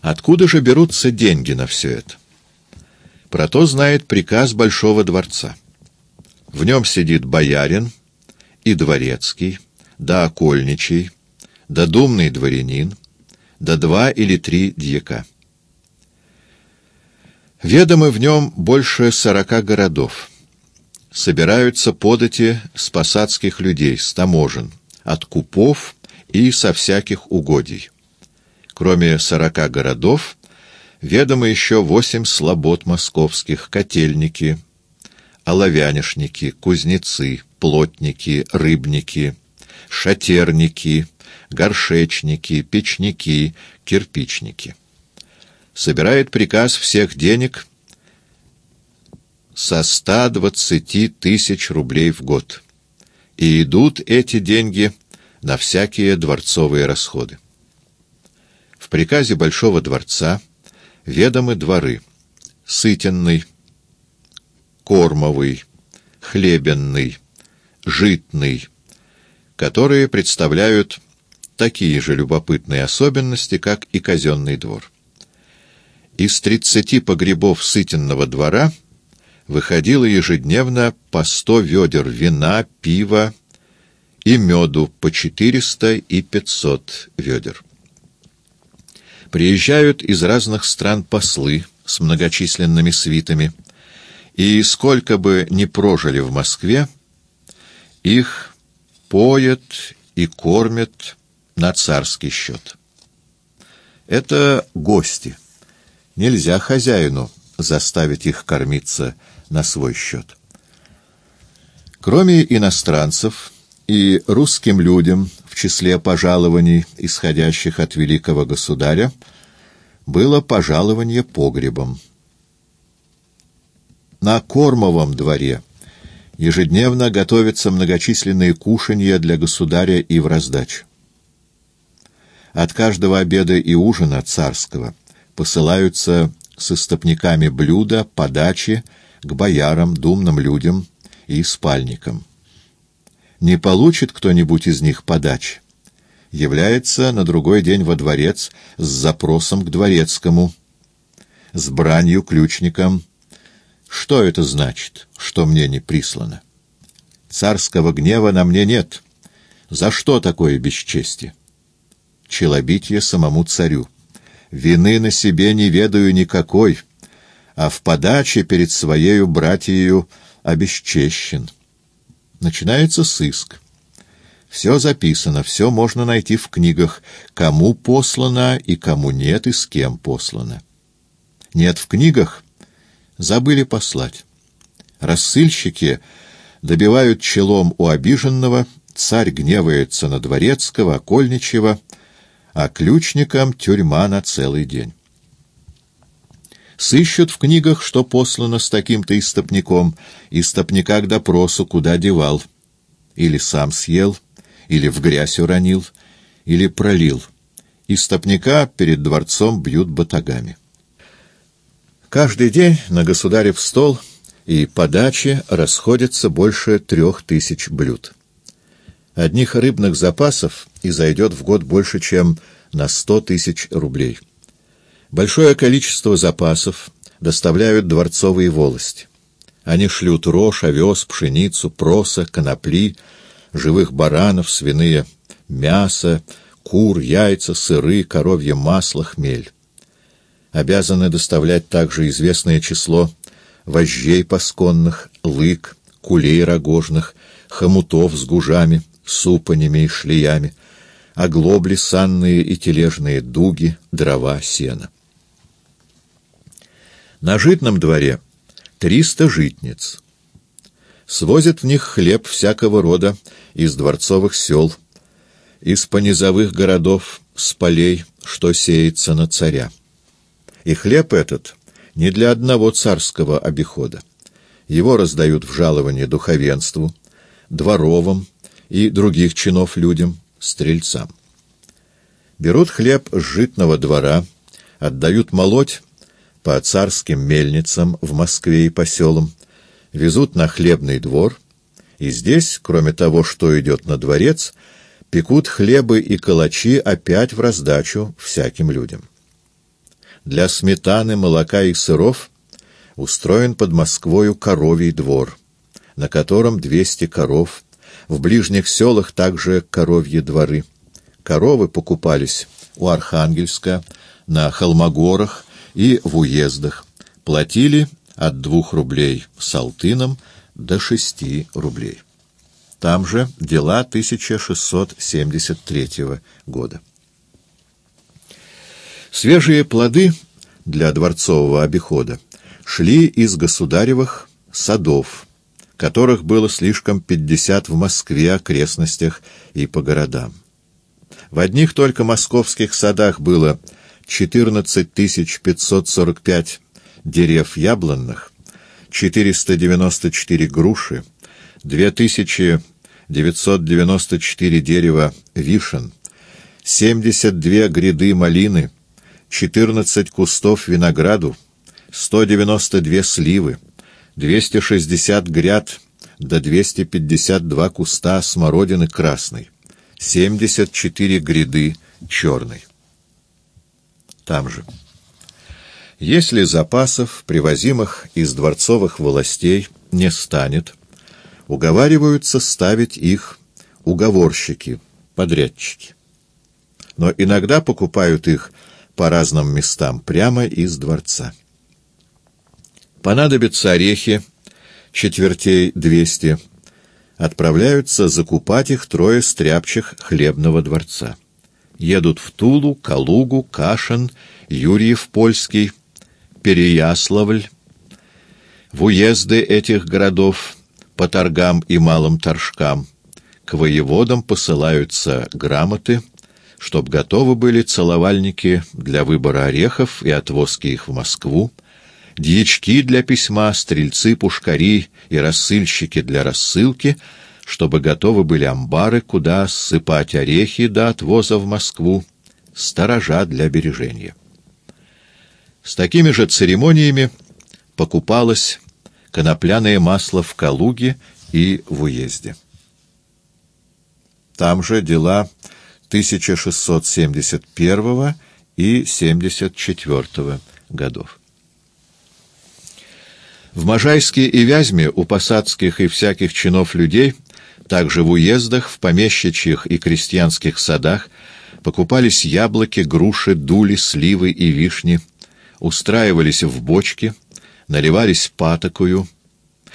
Откуда же берутся деньги на все это? Про то знает приказ Большого дворца. В нем сидит боярин и дворецкий, да окольничий, да думный дворянин, да два или три дьяка. Ведомы в нем больше сорока городов. Собираются подати с посадских людей, с таможен, от купов и со всяких угодий. Кроме сорока городов, ведомы еще восемь слобод московских, котельники, оловянишники, кузнецы, плотники, рыбники, шатерники, горшечники, печники, кирпичники. Собирает приказ всех денег со 120 тысяч рублей в год. И идут эти деньги на всякие дворцовые расходы. В приказе Большого дворца ведомы дворы Сытенный, Кормовый, Хлебенный, Житный, которые представляют такие же любопытные особенности, как и казенный двор. Из тридцати погребов Сытенного двора выходило ежедневно по сто ведер вина, пива и меду по четыреста и пятьсот ведер. Приезжают из разных стран послы с многочисленными свитами, и сколько бы ни прожили в Москве, их поят и кормят на царский счет. Это гости. Нельзя хозяину заставить их кормиться на свой счет. Кроме иностранцев и русским людям числе пожалований, исходящих от великого государя, было пожалование погребом. На Кормовом дворе ежедневно готовятся многочисленные кушанья для государя и в раздачу. От каждого обеда и ужина царского посылаются с истопниками блюда, подачи к боярам, думным людям и спальникам. Не получит кто-нибудь из них подачи, является на другой день во дворец с запросом к дворецкому, с бранью ключникам. Что это значит, что мне не прислано? Царского гнева на мне нет. За что такое бесчестие? Челобитие самому царю. Вины на себе не ведаю никакой, а в подаче перед своею братьею обесчещен. Начинается сыск. Все записано, все можно найти в книгах, кому послано и кому нет, и с кем послано. Нет в книгах, забыли послать. Рассыльщики добивают челом у обиженного, царь гневается на дворецкого, окольничего, а ключникам тюрьма на целый день. Сыщут в книгах, что послано с таким-то истопником, истопника к допросу куда девал. Или сам съел, или в грязь уронил, или пролил. Истопника перед дворцом бьют батагами. Каждый день на государев стол и подаче расходится больше трех тысяч блюд. Одних рыбных запасов и зайдет в год больше, чем на сто тысяч рублей. Большое количество запасов доставляют дворцовые волости. Они шлют рожь, овес, пшеницу, проса, конопли, живых баранов, свиные мясо, кур, яйца, сыры, коровье масло, хмель. Обязаны доставлять также известное число вожжей пасконных, лык, кулей рогожных, хомутов с гужами, супанями и шлиями, оглобли санные и тележные дуги, дрова, сена. На житном дворе триста житниц. Свозят в них хлеб всякого рода из дворцовых сел, из понизовых городов, с полей, что сеется на царя. И хлеб этот не для одного царского обихода. Его раздают в жалование духовенству, дворовым, и других чинов людям, стрельцам. Берут хлеб с житного двора, отдают молоть по царским мельницам в Москве и по селам, везут на хлебный двор, и здесь, кроме того, что идет на дворец, пекут хлебы и калачи опять в раздачу всяким людям. Для сметаны, молока и сыров устроен под Москвою коровий двор, на котором 200 коров, в ближних селах также коровьи дворы. Коровы покупались у Архангельска, на Холмогорах и в уездах. Платили от двух рублей с алтыном до шести рублей. Там же дела 1673 года. Свежие плоды для дворцового обихода шли из государевых садов, которых было слишком пятьдесят в Москве, окрестностях и по городам. В одних только московских садах было 14 545 дерев яблонных, 494 груши, 2994 дерева вишен, 72 гряды малины, 14 кустов винограду, 192 сливы, 260 гряд до 252 куста смородины красной, 74 гряды черной. Там же. Если запасов, привозимых из дворцовых властей, не станет, уговариваются ставить их уговорщики, подрядчики. Но иногда покупают их по разным местам прямо из дворца. Понадобятся орехи, четвертей двести, отправляются закупать их трое стряпчих хлебного дворца. Едут в Тулу, Калугу, Кашин, Юрьев Польский, Переяславль. В уезды этих городов по торгам и малым торжкам к воеводам посылаются грамоты, чтоб готовы были целовальники для выбора орехов и отвозки их в Москву, дьячки для письма, стрельцы, пушкари и рассыльщики для рассылки, чтобы готовы были амбары, куда ссыпать орехи до отвоза в Москву, сторожа для бережения. С такими же церемониями покупалось конопляное масло в Калуге и в уезде. Там же дела 1671 и 74 годов. В Можайске и Вязьме у посадских и всяких чинов людей, также в уездах, в помещичьих и крестьянских садах, покупались яблоки, груши, дули, сливы и вишни, устраивались в бочки, наливались патокою,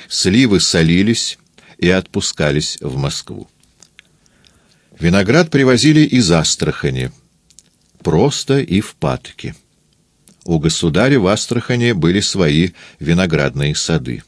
сливы солились и отпускались в Москву. Виноград привозили из Астрахани, просто и в патоке. У государя в Астрахани были свои виноградные сады.